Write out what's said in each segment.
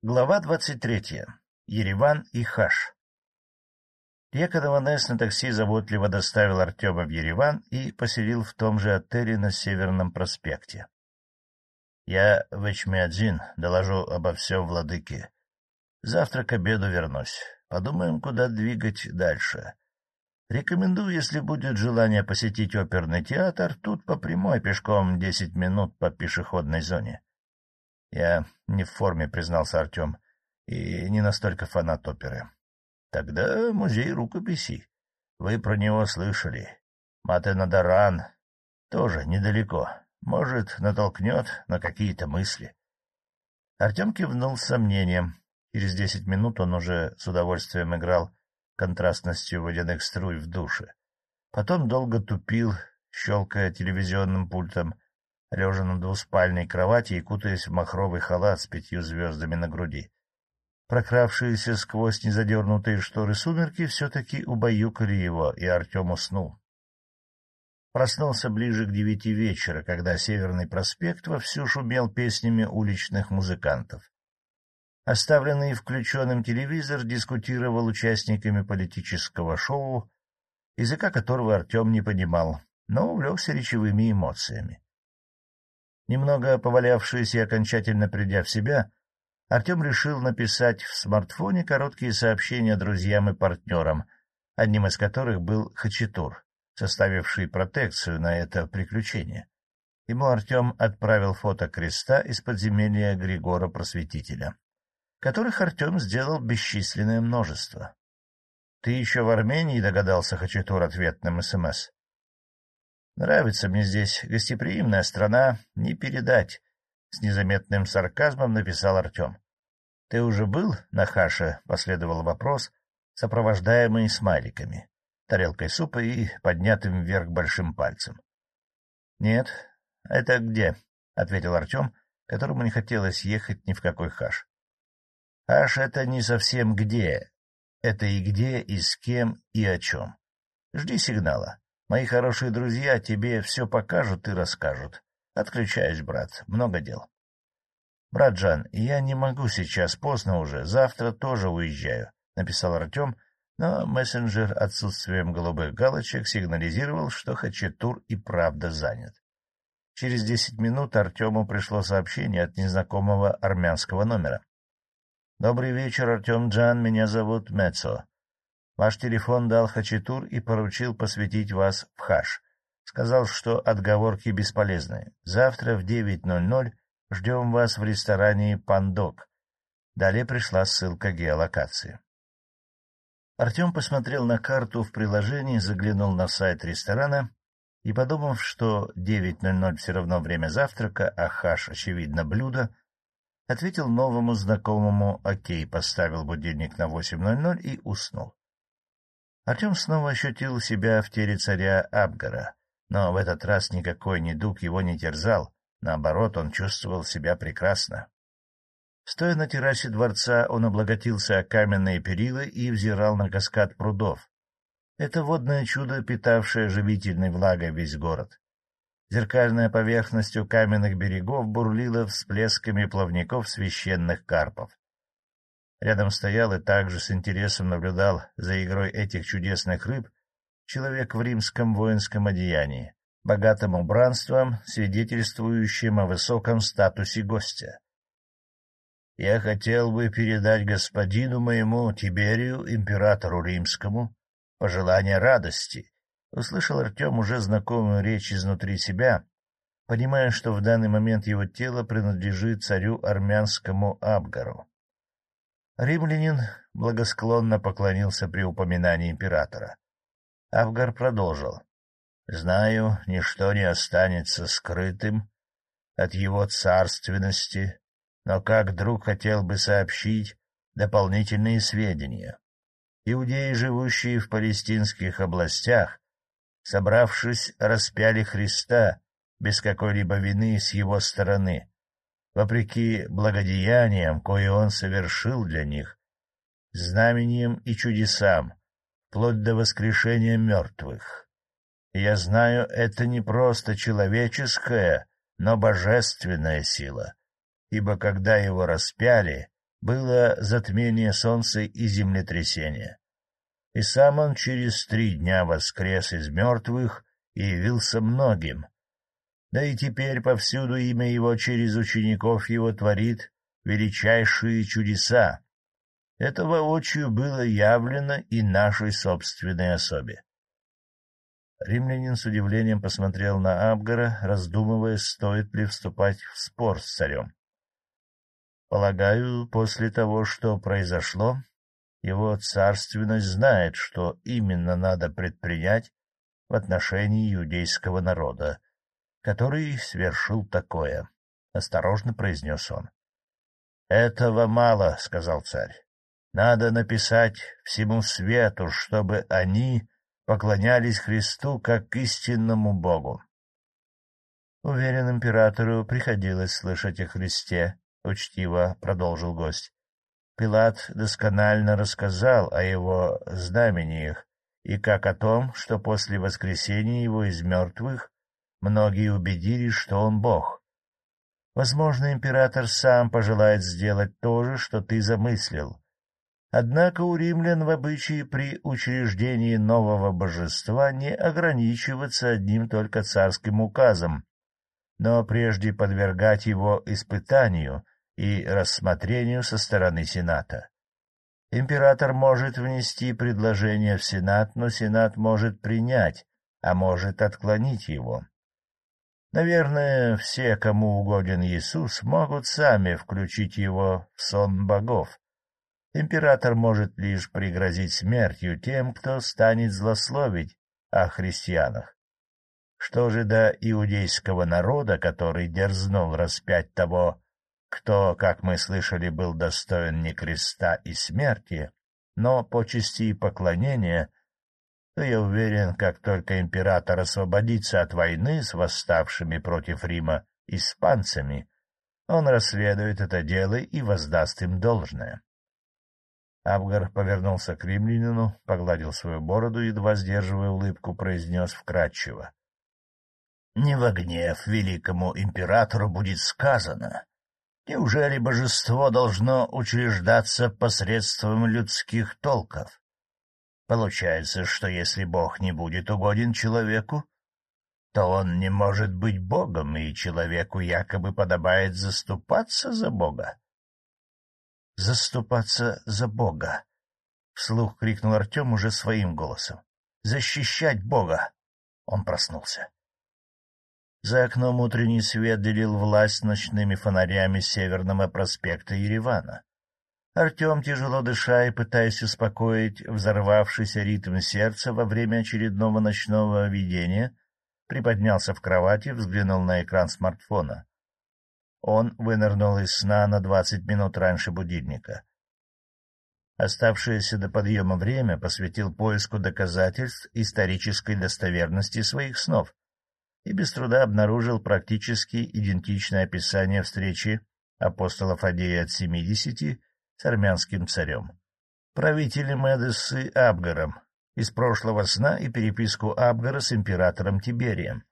Глава двадцать третья. Ереван и Хаш. Яков Несс на такси заботливо доставил Артема в Ереван и поселил в том же отеле на Северном проспекте. — Я в Эчмиадзин доложу обо всем владыке. Завтра к обеду вернусь. Подумаем, куда двигать дальше. Рекомендую, если будет желание посетить оперный театр, тут по прямой пешком десять минут по пешеходной зоне. — Я не в форме, — признался Артем, — и не настолько фанат оперы. — Тогда музей рукописей. Вы про него слышали. Матенадаран тоже недалеко. Может, натолкнет на какие-то мысли. Артем кивнул с сомнением. Через десять минут он уже с удовольствием играл контрастностью водяных струй в душе. Потом долго тупил, щелкая телевизионным пультом, лежа на двуспальной кровати и кутаясь в махровый халат с пятью звездами на груди. Прокравшиеся сквозь незадернутые шторы сумерки все-таки убаюкали его, и Артем уснул. Проснулся ближе к девяти вечера, когда Северный проспект вовсю шумел песнями уличных музыкантов. Оставленный включенным телевизор дискутировал участниками политического шоу, языка которого Артем не понимал, но увлекся речевыми эмоциями. Немного повалявшись и окончательно придя в себя, Артем решил написать в смартфоне короткие сообщения друзьям и партнерам, одним из которых был Хачатур, составивший протекцию на это приключение. Ему Артем отправил фото креста из подземелья Григора Просветителя, которых Артем сделал бесчисленное множество. — Ты еще в Армении догадался, Хачатур, ответным СМС? Нравится мне здесь гостеприимная страна, не передать. С незаметным сарказмом написал Артем. — Ты уже был на Хаше? — последовал вопрос, сопровождаемый смайликами, тарелкой супа и поднятым вверх большим пальцем. — Нет. Это где? — ответил Артем, которому не хотелось ехать ни в какой Хаш. — Хаш — это не совсем где. Это и где, и с кем, и о чем. Жди сигнала. Мои хорошие друзья тебе все покажут и расскажут. Отключаюсь, брат, много дел. — Брат Жан, я не могу сейчас, поздно уже, завтра тоже уезжаю, — написал Артем, но мессенджер отсутствием голубых галочек сигнализировал, что Хачатур и правда занят. Через десять минут Артему пришло сообщение от незнакомого армянского номера. — Добрый вечер, Артем Джан, меня зовут Мецо. Ваш телефон дал Хачатур и поручил посвятить вас в хаш. Сказал, что отговорки бесполезны. Завтра в 9.00 ждем вас в ресторане «Пандок». Далее пришла ссылка геолокации. Артем посмотрел на карту в приложении, заглянул на сайт ресторана и, подумав, что 9.00 все равно время завтрака, а хаш, очевидно, блюдо, ответил новому знакомому «Окей», поставил будильник на 8.00 и уснул. Артем снова ощутил себя в теле царя Абгара, но в этот раз никакой недуг его не терзал, наоборот, он чувствовал себя прекрасно. Стоя на террасе дворца, он облаготился о каменные перила и взирал на каскад прудов. Это водное чудо, питавшее живительной влагой весь город. Зеркальная поверхность у каменных берегов бурлила всплесками плавников священных карпов. Рядом стоял и также с интересом наблюдал за игрой этих чудесных рыб человек в римском воинском одеянии, богатым убранством, свидетельствующим о высоком статусе гостя. «Я хотел бы передать господину моему Тиберию, императору римскому, пожелание радости», — услышал Артем уже знакомую речь изнутри себя, понимая, что в данный момент его тело принадлежит царю армянскому Абгару. Римлянин благосклонно поклонился при упоминании императора. Авгар продолжил. — Знаю, ничто не останется скрытым от его царственности, но как друг хотел бы сообщить дополнительные сведения. Иудеи, живущие в палестинских областях, собравшись, распяли Христа без какой-либо вины с его стороны, вопреки благодеяниям, кое он совершил для них, знамением и чудесам, вплоть до воскрешения мертвых. я знаю, это не просто человеческая, но божественная сила, ибо когда его распяли, было затмение солнца и землетрясение. И сам он через три дня воскрес из мертвых и явился многим. Да и теперь повсюду имя его через учеников его творит величайшие чудеса. Это воочию было явлено и нашей собственной особе. Римлянин с удивлением посмотрел на Абгара, раздумывая, стоит ли вступать в спор с царем. Полагаю, после того, что произошло, его царственность знает, что именно надо предпринять в отношении иудейского народа, который свершил такое, — осторожно произнес он. — Этого мало, — сказал царь. — Надо написать всему свету, чтобы они поклонялись Христу как истинному Богу. Уверен, императору приходилось слышать о Христе, — учтиво продолжил гость. Пилат досконально рассказал о его знамениях и как о том, что после воскресения его из мертвых многие убедились, что он Бог. Возможно, император сам пожелает сделать то же, что ты замыслил, Однако у римлян в обычае при учреждении нового божества не ограничиваться одним только царским указом, но прежде подвергать его испытанию и рассмотрению со стороны Сената. Император может внести предложение в Сенат, но Сенат может принять, а может отклонить его. Наверное, все, кому угоден Иисус, могут сами включить его в сон богов, Император может лишь пригрозить смертью тем, кто станет злословить о христианах. Что же до иудейского народа, который дерзнул распять того, кто, как мы слышали, был достоин не креста и смерти, но почести и поклонения, то я уверен, как только император освободится от войны с восставшими против Рима испанцами, он расследует это дело и воздаст им должное. Абгар повернулся к римлянину, погладил свою бороду, едва сдерживая улыбку, произнес вкратчиво. — Не во гнев великому императору будет сказано. Неужели божество должно учреждаться посредством людских толков? Получается, что если Бог не будет угоден человеку, то он не может быть Богом, и человеку якобы подобает заступаться за Бога заступаться за Бога. Вслух крикнул Артем уже своим голосом. «Защищать Бога!» Он проснулся. За окном утренний свет делил власть ночными фонарями Северного проспекта Еревана. Артем, тяжело дыша и пытаясь успокоить взорвавшийся ритм сердца во время очередного ночного видения, приподнялся в кровати, взглянул на экран смартфона. Он вынырнул из сна на двадцать минут раньше будильника. Оставшееся до подъема время посвятил поиску доказательств исторической достоверности своих снов и без труда обнаружил практически идентичное описание встречи апостола Фадея от семидесяти с армянским царем, правителем Эдессы Абгаром, из прошлого сна и переписку Абгара с императором Тиберием,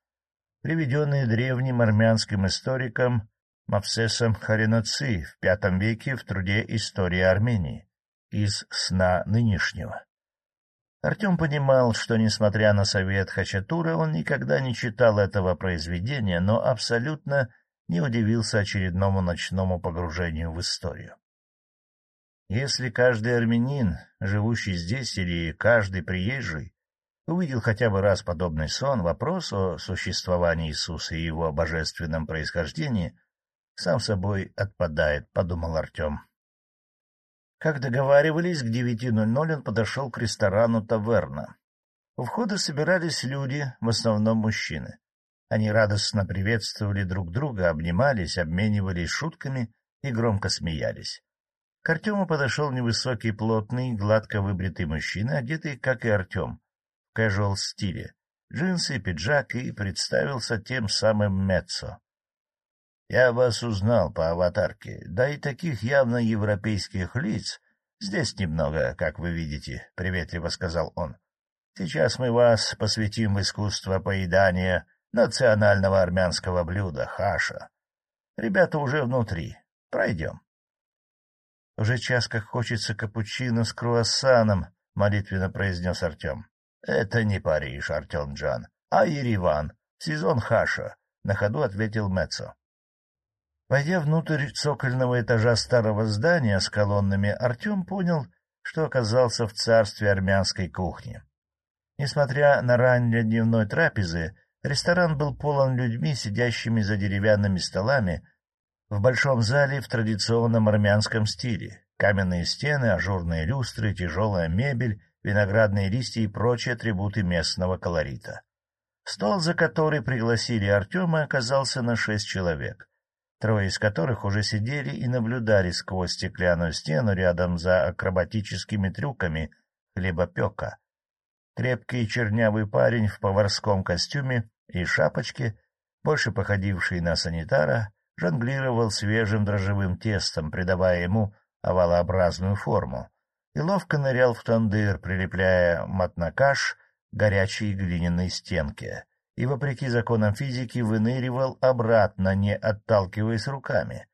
приведенные древним армянским историком Мавсесом Харинаци в V веке в труде «История Армении» из «Сна нынешнего». Артем понимал, что, несмотря на совет Хачатура, он никогда не читал этого произведения, но абсолютно не удивился очередному ночному погружению в историю. Если каждый армянин, живущий здесь, или каждый приезжий, увидел хотя бы раз подобный сон, вопрос о существовании Иисуса и его божественном происхождении сам собой отпадает, — подумал Артем. Как договаривались, к девяти ноль ноль он подошел к ресторану «Таверна». У входа собирались люди, в основном мужчины. Они радостно приветствовали друг друга, обнимались, обменивались шутками и громко смеялись. К Артему подошел невысокий, плотный, гладко выбритый мужчина, одетый, как и Артем, в casual стиле, джинсы, пиджак, и представился тем самым Меццо. Я вас узнал по аватарке, да и таких явно европейских лиц здесь немного, как вы видите, — приветливо сказал он. Сейчас мы вас посвятим в искусство поедания национального армянского блюда — хаша. Ребята уже внутри. Пройдем. Уже час как хочется капучино с круассаном, — молитвенно произнес Артем. — Это не Париж, Артем Джан, а Ереван, сезон хаша, — на ходу ответил Мецо. Войдя внутрь цокольного этажа старого здания с колоннами, Артем понял, что оказался в царстве армянской кухни. Несмотря на ранние дневной трапезы, ресторан был полон людьми, сидящими за деревянными столами, в большом зале в традиционном армянском стиле. Каменные стены, ажурные люстры, тяжелая мебель, виноградные листья и прочие атрибуты местного колорита. Стол, за который пригласили Артема, оказался на шесть человек, трое из которых уже сидели и наблюдали сквозь стеклянную стену рядом за акробатическими трюками хлебопека. Крепкий чернявый парень в поварском костюме и шапочке, больше походивший на санитара, жонглировал свежим дрожжевым тестом, придавая ему овалообразную форму, и ловко нырял в тандыр, прилепляя матнакаш горячей глиняной стенке, и, вопреки законам физики, выныривал обратно, не отталкиваясь руками.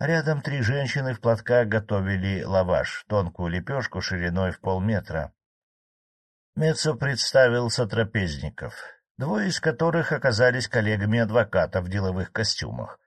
Рядом три женщины в платках готовили лаваш, тонкую лепешку шириной в полметра. Мецо представил сотрапезников, двое из которых оказались коллегами адвоката в деловых костюмах,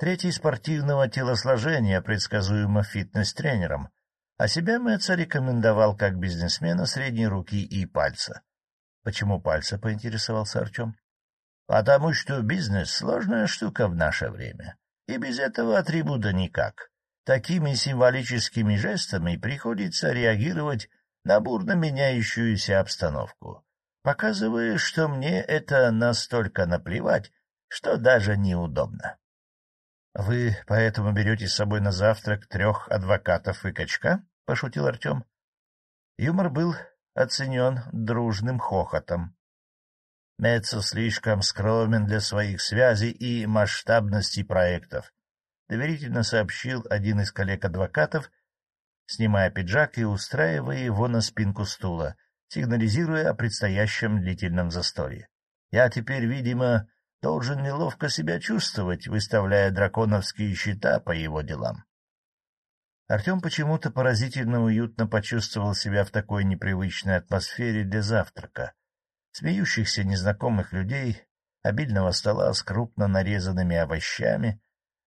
третий — спортивного телосложения, предсказуемо фитнес-тренером, а себя Мэтца рекомендовал как бизнесмена средней руки и пальца. — Почему пальца? — поинтересовался Артем. — Потому что бизнес — сложная штука в наше время, и без этого атрибута никак. Такими символическими жестами приходится реагировать на бурно меняющуюся обстановку, показывая, что мне это настолько наплевать, что даже неудобно. — Вы поэтому берете с собой на завтрак трех адвокатов и качка? — пошутил Артем. Юмор был оценен дружным хохотом. Мецо слишком скромен для своих связей и масштабности проектов, — доверительно сообщил один из коллег-адвокатов, снимая пиджак и устраивая его на спинку стула, сигнализируя о предстоящем длительном застолье. — Я теперь, видимо, должен неловко себя чувствовать, выставляя драконовские счета по его делам. Артем почему-то поразительно уютно почувствовал себя в такой непривычной атмосфере для завтрака. Смеющихся незнакомых людей, обильного стола с крупно нарезанными овощами,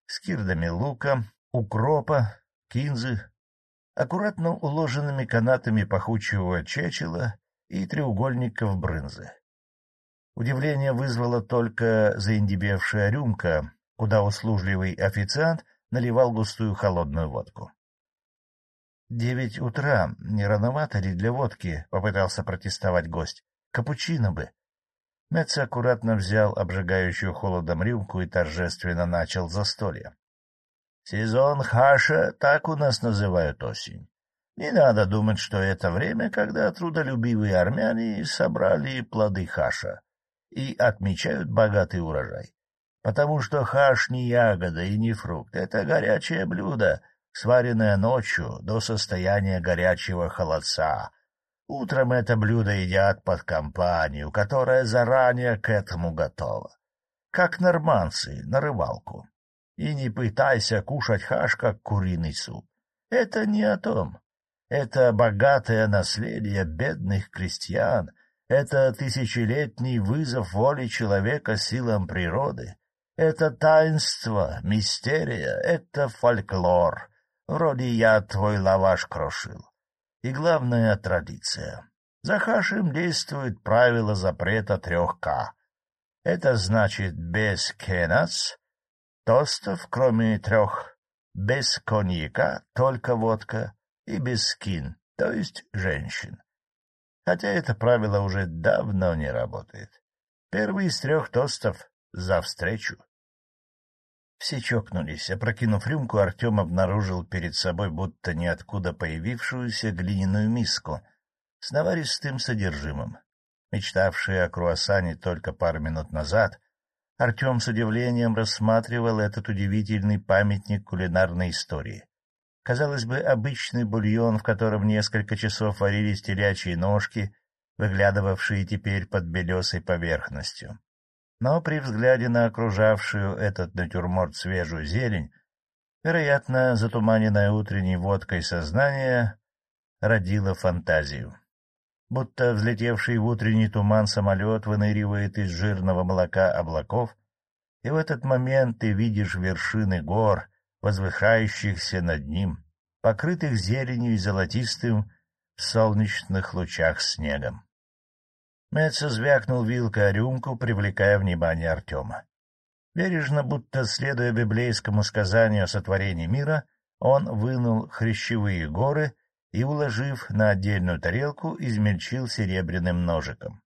скирдами лука, укропа, кинзы, аккуратно уложенными канатами пахучего чечела и треугольников брынзы. Удивление вызвала только заиндебевшая рюмка, куда услужливый официант наливал густую холодную водку. — Девять утра, не рановато ли для водки? — попытался протестовать гость. — Капучино бы. Мэтц аккуратно взял обжигающую холодом рюмку и торжественно начал застолье. — Сезон хаша, так у нас называют осень. Не надо думать, что это время, когда трудолюбивые армяне собрали плоды хаша и отмечают богатый урожай. Потому что хаш не ягода и не фрукт, это горячее блюдо, сваренное ночью до состояния горячего холодца. Утром это блюдо едят под компанию, которая заранее к этому готова. Как норманцы на рыбалку. И не пытайся кушать хаш, как куриный суп. Это не о том. Это богатое наследие бедных крестьян — это тысячелетний вызов воли человека силам природы. Это таинство, мистерия, это фольклор. Вроде я твой лаваш крошил. И главная традиция. За хашем действует правило запрета трех К. Это значит без кенац, тостов, кроме трех, без коньяка, только водка, и без скин, то есть женщин хотя это правило уже давно не работает. Первый из трех тостов за встречу. Все чокнулись. Опрокинув рюмку, Артем обнаружил перед собой будто ниоткуда появившуюся глиняную миску с наваристым содержимым. Мечтавший о круассане только пару минут назад, Артем с удивлением рассматривал этот удивительный памятник кулинарной истории. Казалось бы, обычный бульон, в котором несколько часов варились телячьи ножки, выглядывавшие теперь под белесой поверхностью. Но при взгляде на окружавшую этот натюрморт свежую зелень, Вероятно, затуманенное утренней водкой сознание родило фантазию. Будто взлетевший в утренний туман самолет выныривает из жирного молока облаков, и в этот момент ты видишь вершины гор, возвышающихся над ним, покрытых зеленью и золотистым в солнечных лучах снегом. Мэтса звякнул вилкой о рюмку, привлекая внимание Артема. Бережно, будто следуя библейскому сказанию о сотворении мира, он вынул хрящевые горы и, уложив на отдельную тарелку, измельчил серебряным ножиком.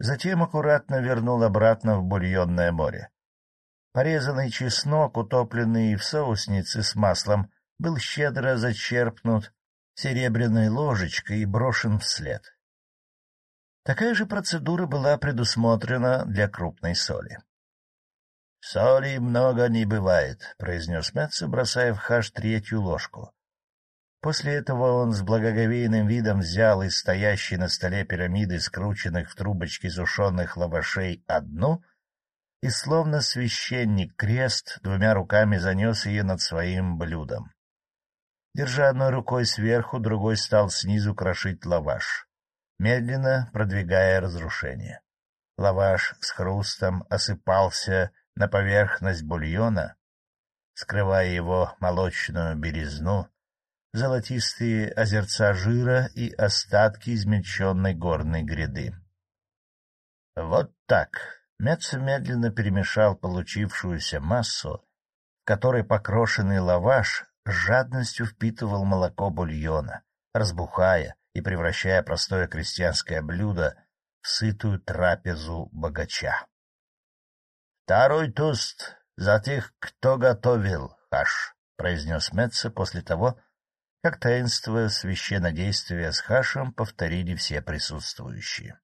Затем аккуратно вернул обратно в бульонное море. Порезанный чеснок, утопленный в соуснице с маслом, был щедро зачерпнут серебряной ложечкой и брошен вслед. Такая же процедура была предусмотрена для крупной соли. — Соли много не бывает, — произнес Мэтца, бросая в хаш третью ложку. После этого он с благоговейным видом взял из стоящей на столе пирамиды, скрученных в трубочки сушеных лавашей, одну и, словно священник крест, двумя руками занес ее над своим блюдом. Держа одной рукой сверху, другой стал снизу крошить лаваш медленно продвигая разрушение. Лаваш с хрустом осыпался на поверхность бульона, скрывая его молочную березну, золотистые озерца жира и остатки измельченной горной гряды. Вот так Меца медленно перемешал получившуюся массу, в которой покрошенный лаваш с жадностью впитывал молоко бульона, разбухая, и превращая простое крестьянское блюдо в сытую трапезу богача. — Второй тост за тех, кто готовил, хаш, — произнес Метце после того, как таинство священнодействия с хашем повторили все присутствующие. —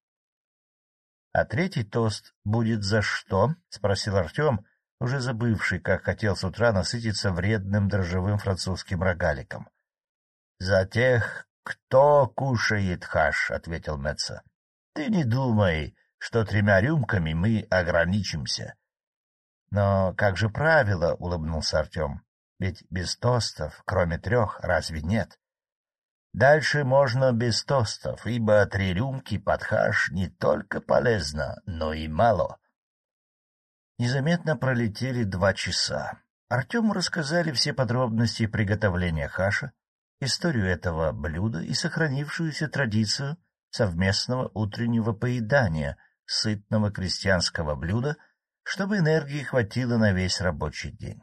А третий тост будет за что? — спросил Артем, уже забывший, как хотел с утра насытиться вредным дрожжевым французским рогаликом. — За тех, — Кто кушает хаш? — ответил Мэтца. — Ты не думай, что тремя рюмками мы ограничимся. — Но как же правило? — улыбнулся Артем. — Ведь без тостов, кроме трех, разве нет? Дальше можно без тостов, ибо три рюмки под хаш не только полезно, но и мало. Незаметно пролетели два часа. Артему рассказали все подробности приготовления хаша, историю этого блюда и сохранившуюся традицию совместного утреннего поедания сытного крестьянского блюда, чтобы энергии хватило на весь рабочий день.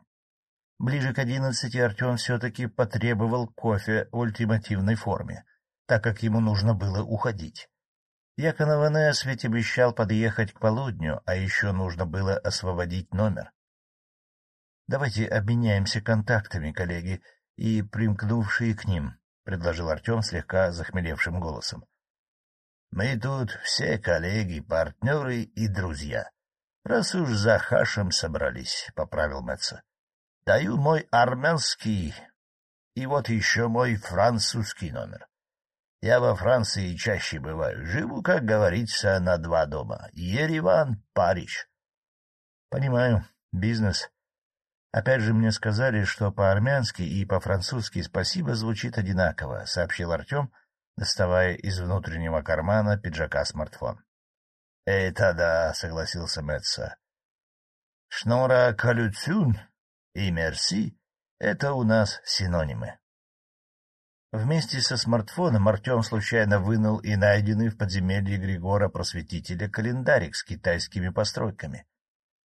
Ближе к одиннадцати Артем все-таки потребовал кофе в ультимативной форме, так как ему нужно было уходить. Якон Аванес ведь обещал подъехать к полудню, а еще нужно было освободить номер. — Давайте обменяемся контактами, коллеги, и примкнувшие к ним, — предложил Артем слегка захмелевшим голосом. — Мы тут все коллеги, партнеры и друзья. Раз уж за хашем собрались, — поправил Мэтца. — Даю мой армянский и вот еще мой французский номер. Я во Франции чаще бываю. Живу, как говорится, на два дома. Ереван, Париж. — Понимаю. Бизнес. Опять же мне сказали, что по-армянски и по-французски «спасибо» звучит одинаково, — сообщил Артем, доставая из внутреннего кармана пиджака смартфон. — Это да, — согласился Мэтца. — Шнора калюцюн и мерси — это у нас синонимы. Вместе со смартфоном Артем случайно вынул и найденный в подземелье Григора Просветителя календарик с китайскими постройками.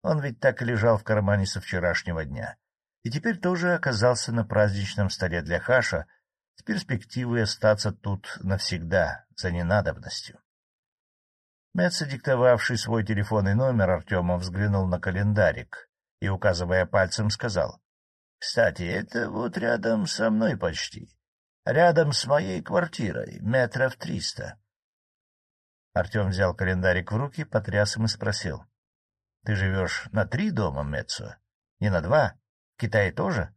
Он ведь так и лежал в кармане со вчерашнего дня. И теперь тоже оказался на праздничном столе для Хаша с перспективой остаться тут навсегда, за ненадобностью. Мэтца, диктовавший свой телефонный номер, Артема взглянул на календарик и, указывая пальцем, сказал. — Кстати, это вот рядом со мной почти. Рядом с моей квартирой, метров триста. Артем взял календарик в руки, потряс им и спросил. Ты живешь на три дома, Мэтсо? Не на два? В Китае тоже?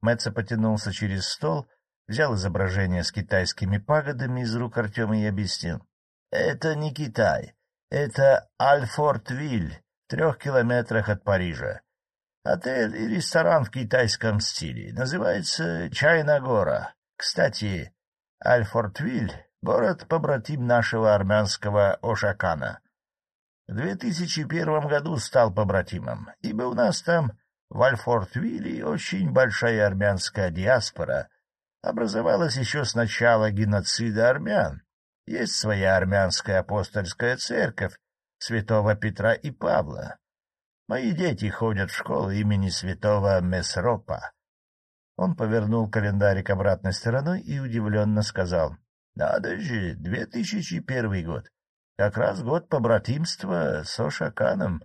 Мэтсо потянулся через стол, взял изображение с китайскими пагодами из рук Артема и объяснил. — Это не Китай. Это Альфортвиль, в трех километрах от Парижа. Отель и ресторан в китайском стиле. Называется Чайна Гора. Кстати, Альфортвиль — город-побратим нашего армянского Ошакана. В 2001 году стал побратимом, ибо у нас там в Альфортвилле очень большая армянская диаспора образовалась еще с начала геноцида армян. Есть своя армянская апостольская церковь святого Петра и Павла. Мои дети ходят в школу имени святого Месропа. Он повернул календарик обратной стороной и удивленно сказал. — Надо же, 2001 год. Как раз год побратимства с Ошаканом.